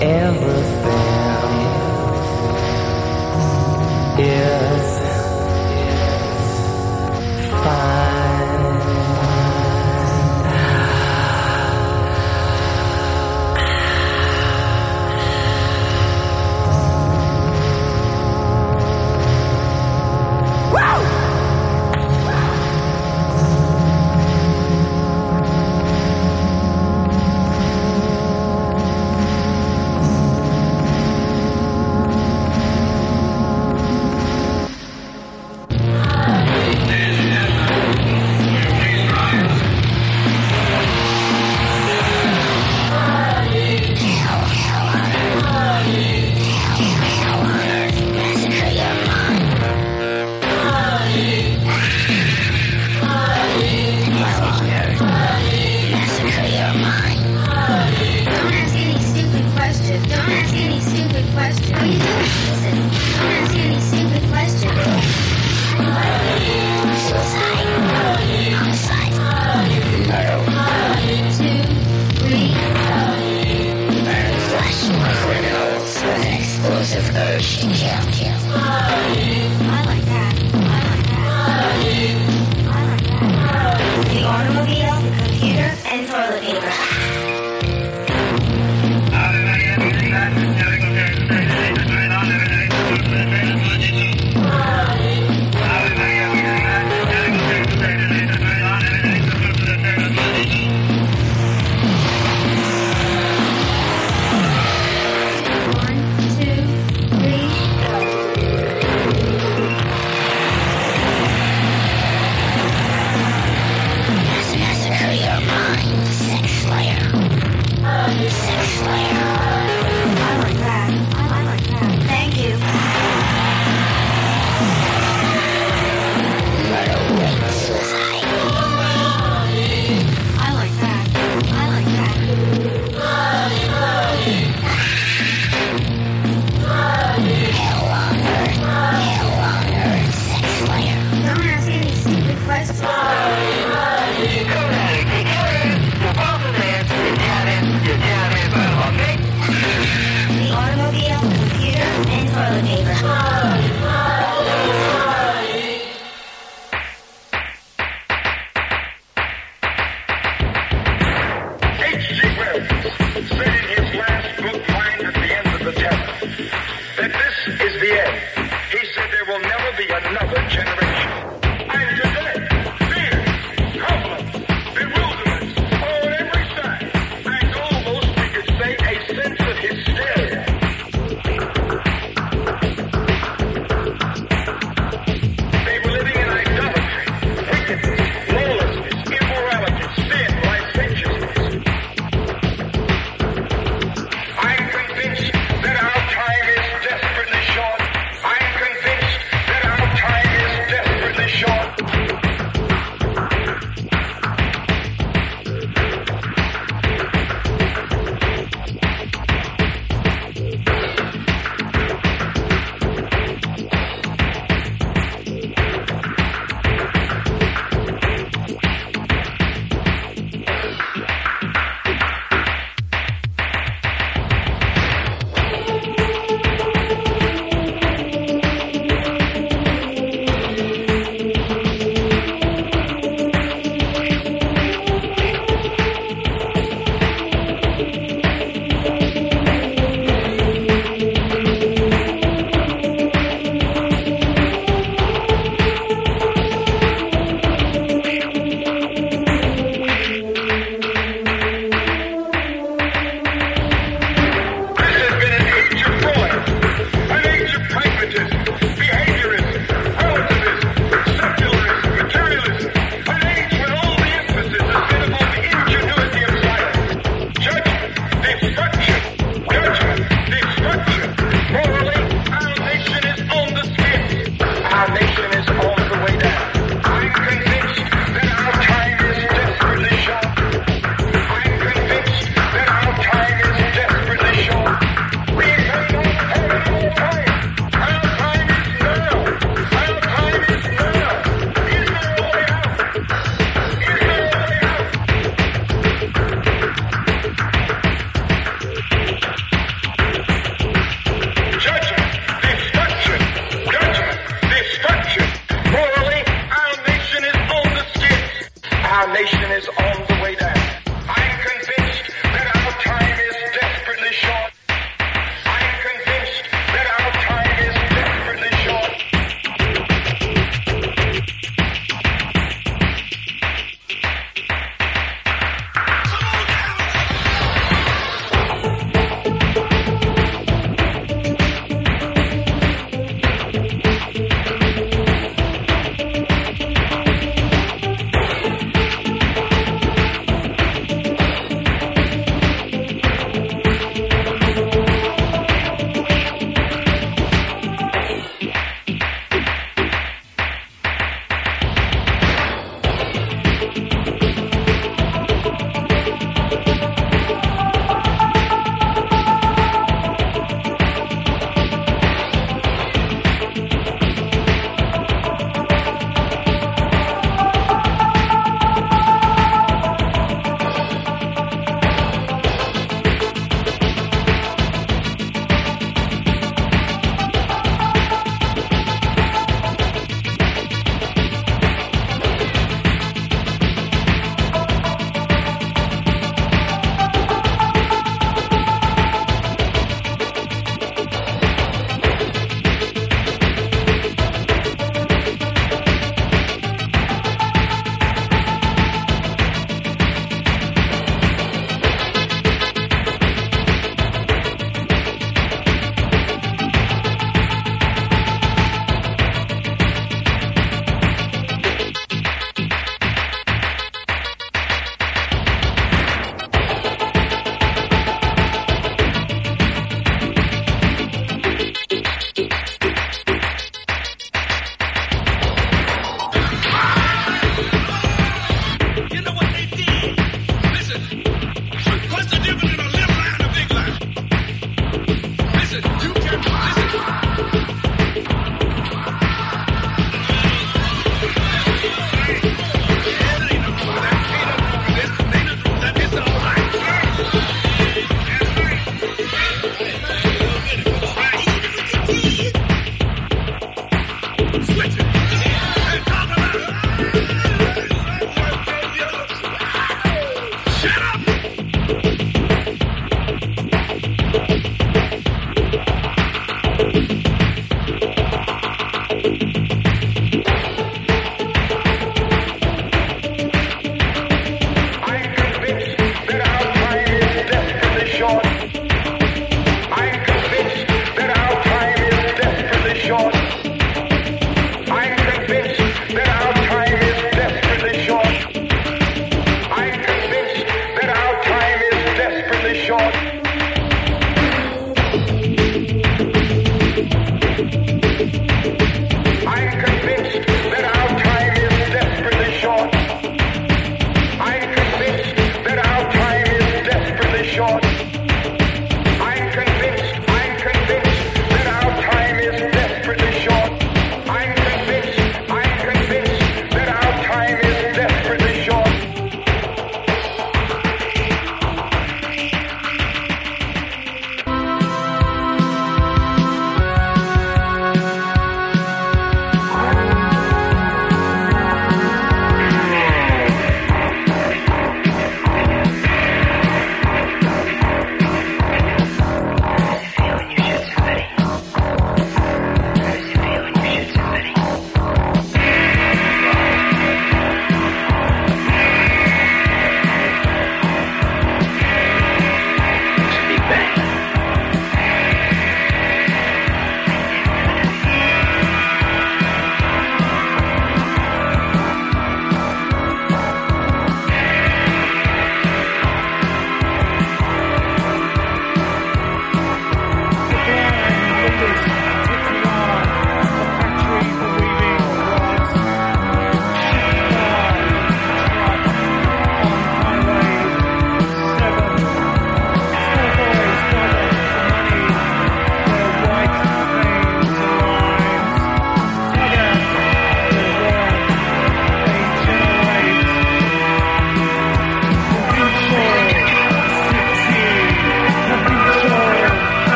everything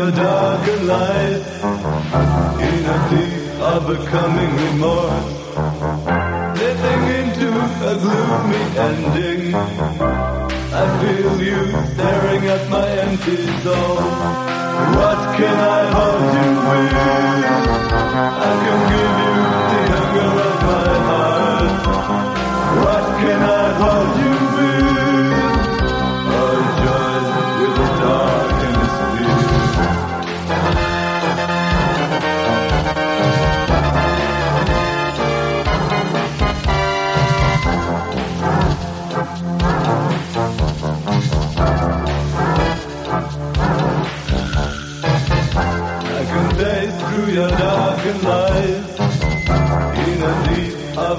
your darker light in a deep overcoming remorse, slipping into a gloomy ending. I feel you staring at my empty soul. What can I hold you with? I can give you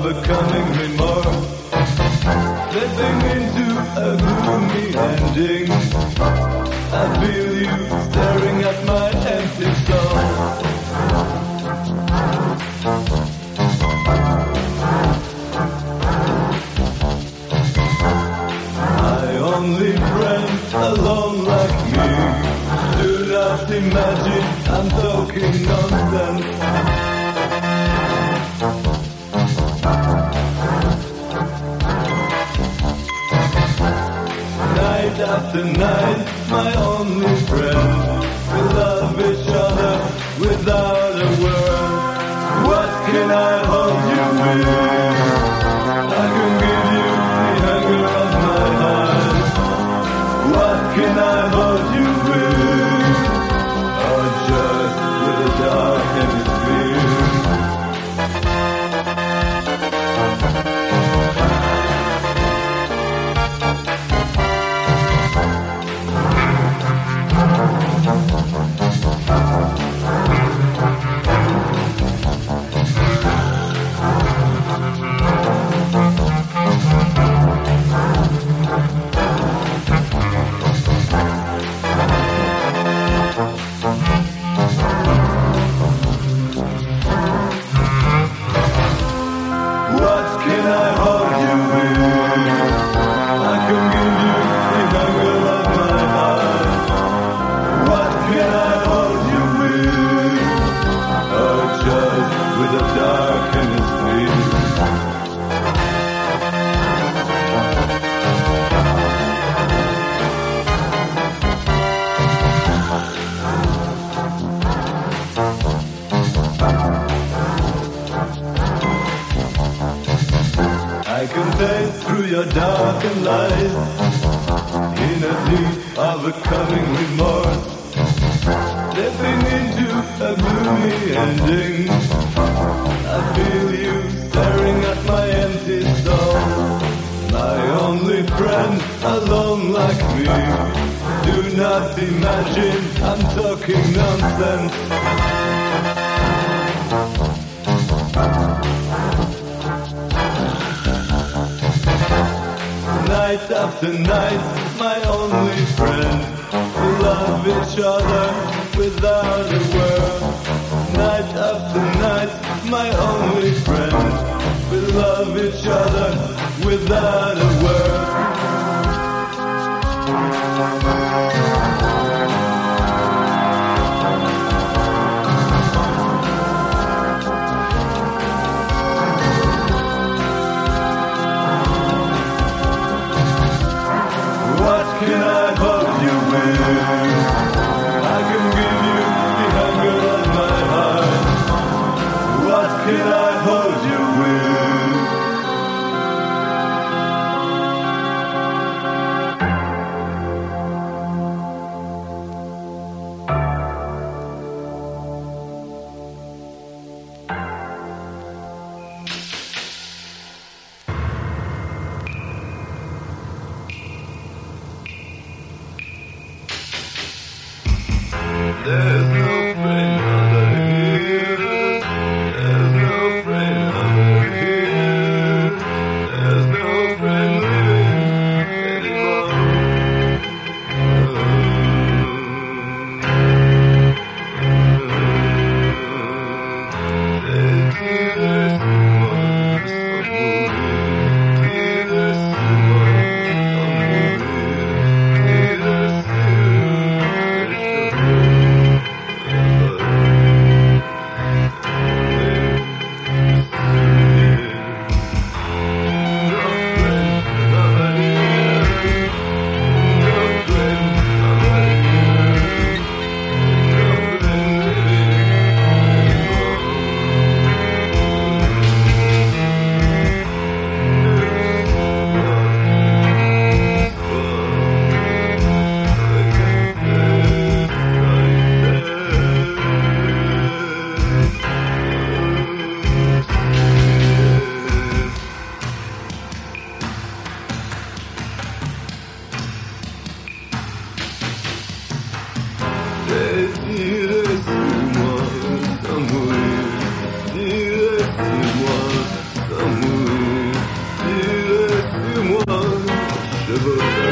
deep overcoming remorse, slipping into a gloomy ending. I feel you staring at my empty soul. My only friend, alone like me. Do not imagine after night, my only friend. We love each other without a word. What can I hold you with? I can give you the hunger of my heart. What can I hold you your dark and light in a deep of a coming remorse. Slipping into a gloomy ending. I feel you staring at my empty soul. My only friend, alone like me. Do not imagine I'm talking nonsense. Night after night, my only friend. We love each other without a word. Night after night, my only friend. We love each other without a word. I There's Never.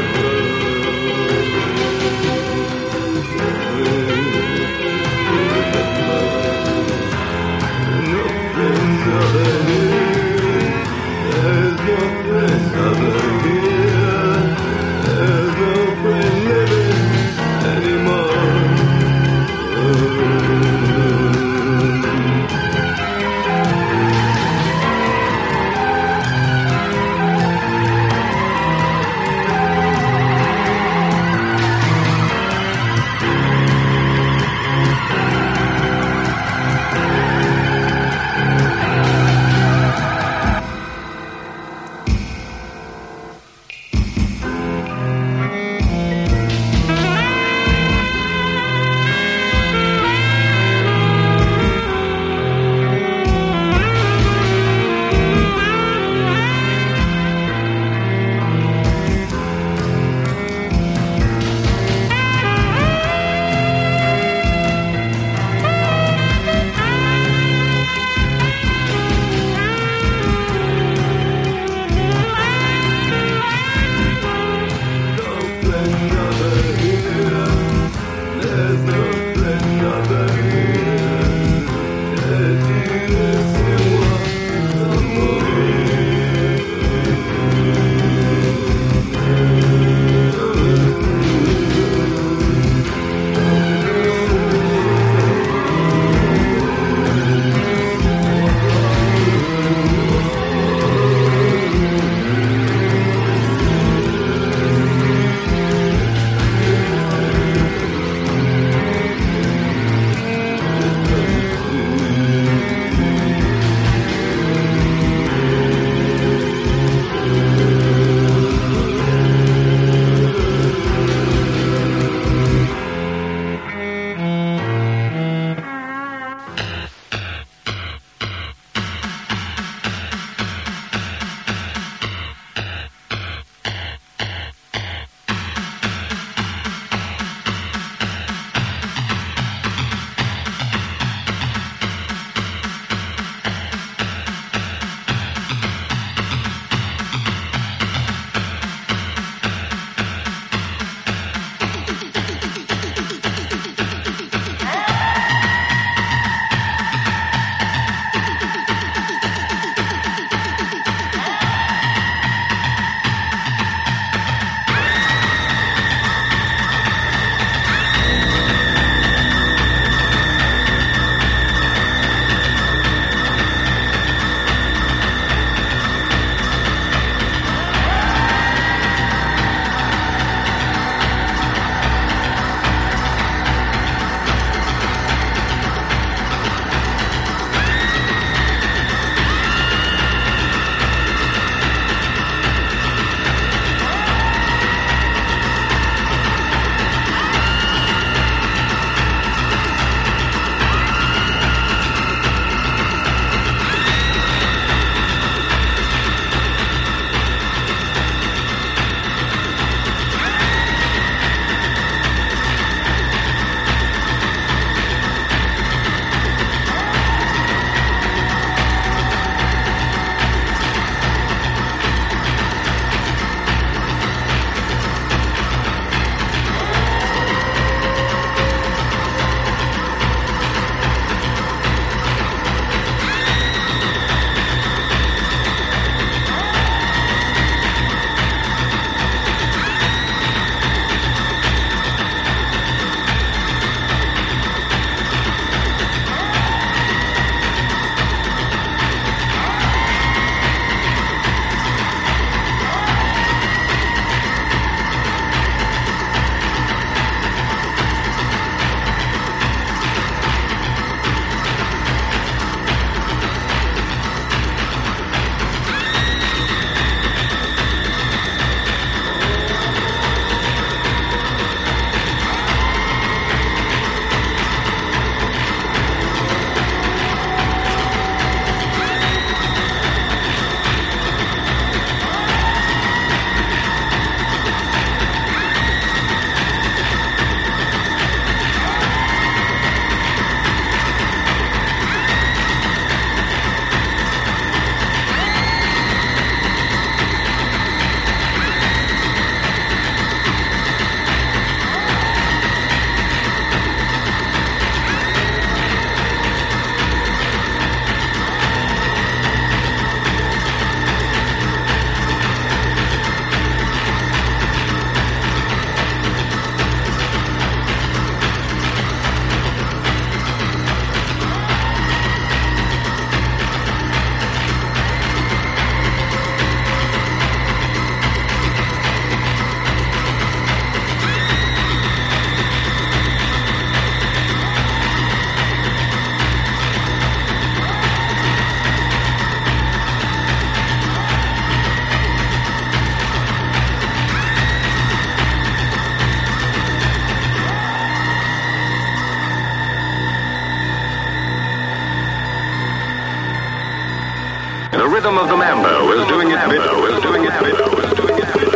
was doing it bit, was doing it bit, was doing it bit.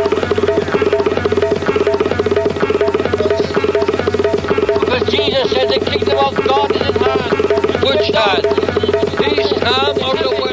Because Jesus said the kingdom of God is at hand. Good start. Peace, calm, or the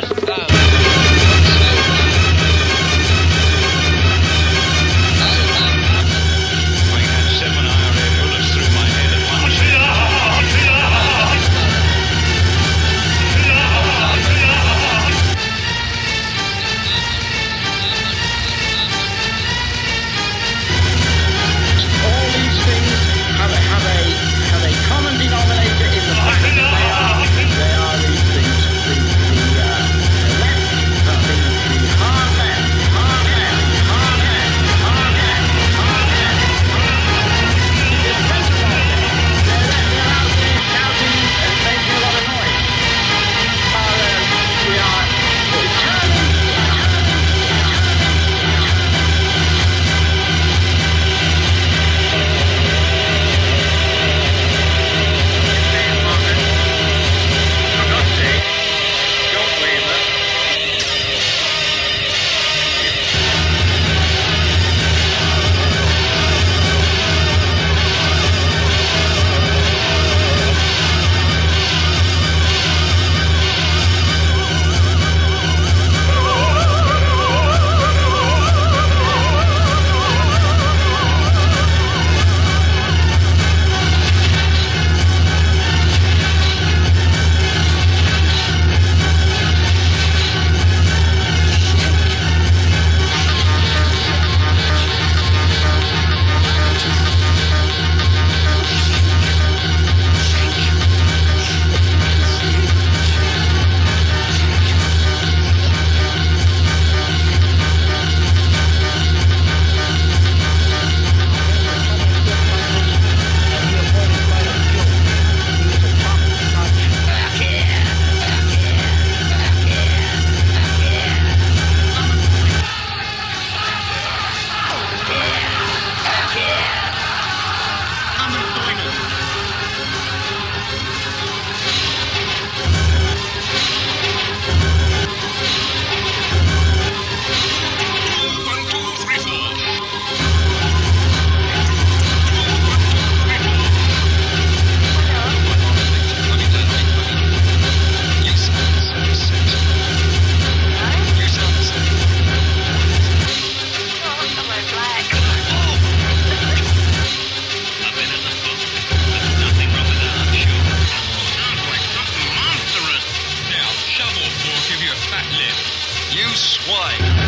Swine.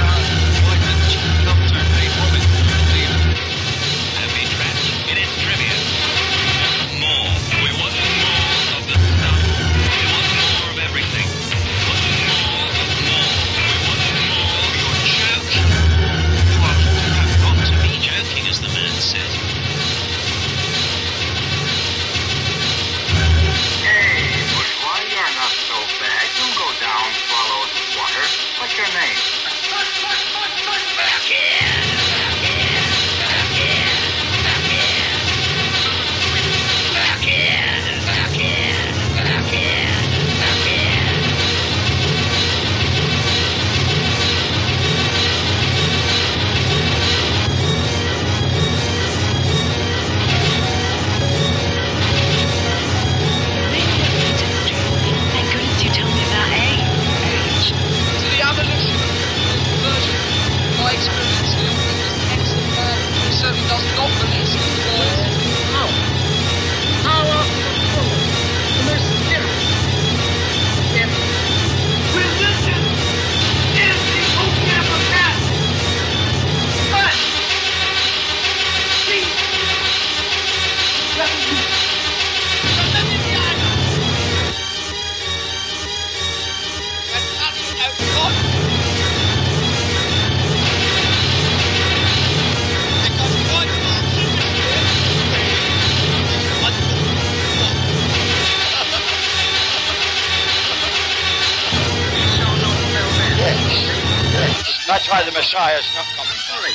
by the Messiah is not coming. Sorry.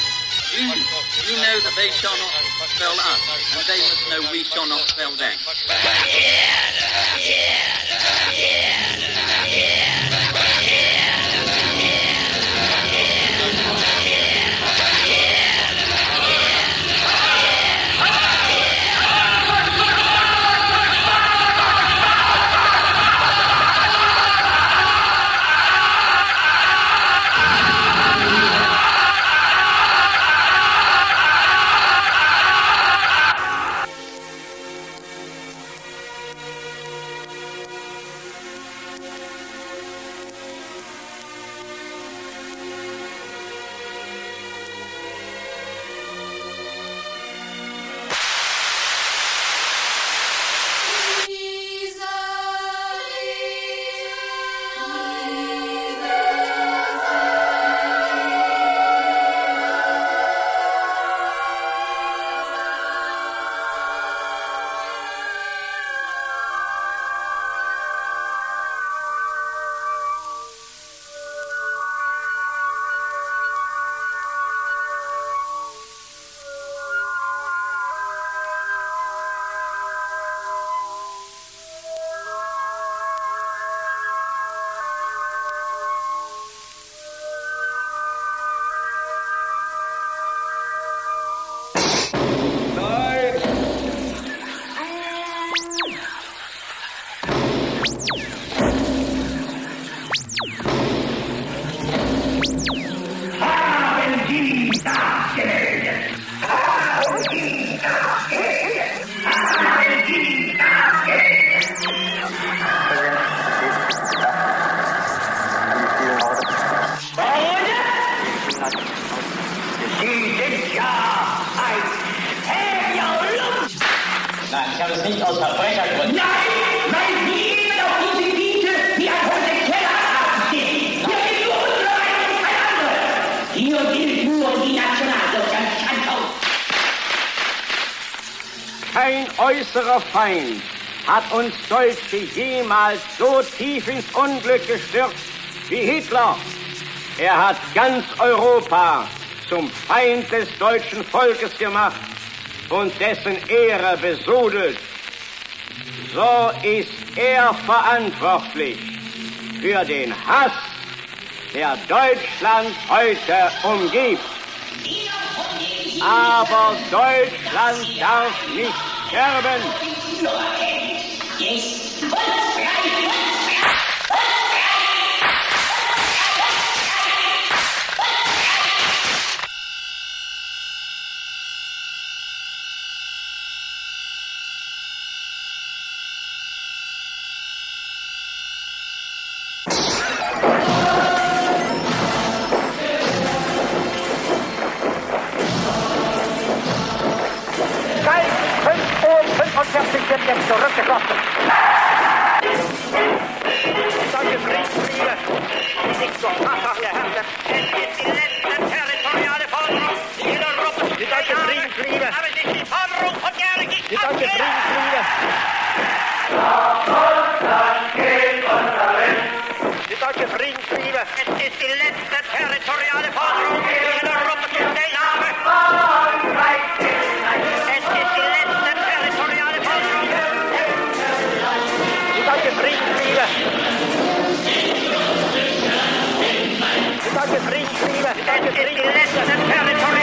You, you know that they shall not spell us, and they must know we shall not spell them. Yeah, yeah, yeah. Feind hat uns Deutsche jemals so tief ins Unglück gestürzt wie Hitler. Er hat ganz Europa zum Feind des deutschen Volkes gemacht und dessen Ehre besudelt. So ist er verantwortlich für den Hass, der Deutschland heute umgibt. Aber Deutschland darf nicht sterben. Seit Chelsea Jim de klasse. Dan je vriend vliegen. Ik zo hard die laatste territoriale voorrang. In Europa. die dit is voorrang van jaren. Het is de laatste territoriale Forderung. Die in Europa. Die deutsche Friedensfriede. Es ist die letzte territoriale